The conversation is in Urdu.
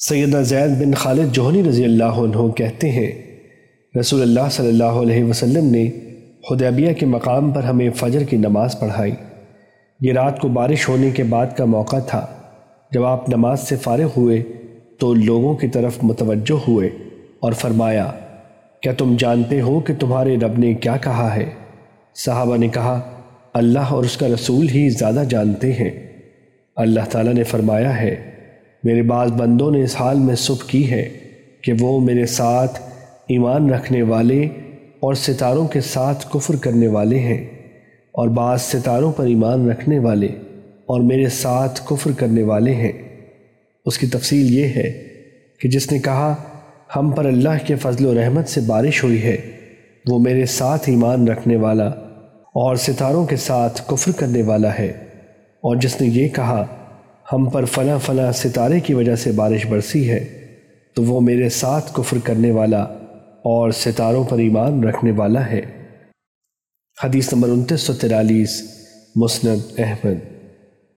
سیدنا زید بن خالد جوہنی رضی اللہ عنہ کہتے ہیں، رسول اللہ صلی اللہ علیہ وسلم نے حدیبیہ کے مقام پر ہمیں فجر کی نماز پڑھائی۔ یہ رات کو بارش ہونے کے بعد کا موقع تھا۔ جب آپ نماز سے فارغ ہوئے تو لوگوں کی طرف متوجہ ہوئے اور فرمایا، کیا تم جانتے ہو کہ تمہارے رب نے کیا کہا ہے؟ صحابہ نے کہا، اللہ اور اس کا رسول ہی زیادہ جانتے ہیں۔ اللہ تعالیٰ نے فرمایا ہے میرے بعض بندوں نے اس حال میں صبح کی ہے کہ وہ میرے ساتھ ایمان رکھنے والے اور ستاروں کے ساتھ کفر کرنے والے ہیں اور بعض ستاروں پر ایمان رکھنے والے اور میرے ساتھ کفر کرنے والے ہیں۔ اس کی تفصیل یہ ہے کہ جس نے کہا، ہم پر اللہ کے فضل و رحمت سے بارش ہوئی ہے، وہ میرے ساتھ ایمان رکھنے والا اور ستاروں کے ساتھ کفر کرنے والا ہے۔ اور جس نے یہ کہا ہم پر فلاں فلاں ستارے کی وجہ سے بارش برسی ہے، تو وہ میرے ساتھ کفر کرنے والا اور ستاروں پر ایمان رکھنے والا ہے۔ حدیث نمبر انتیس سو تیرالیس، مسند احمد۔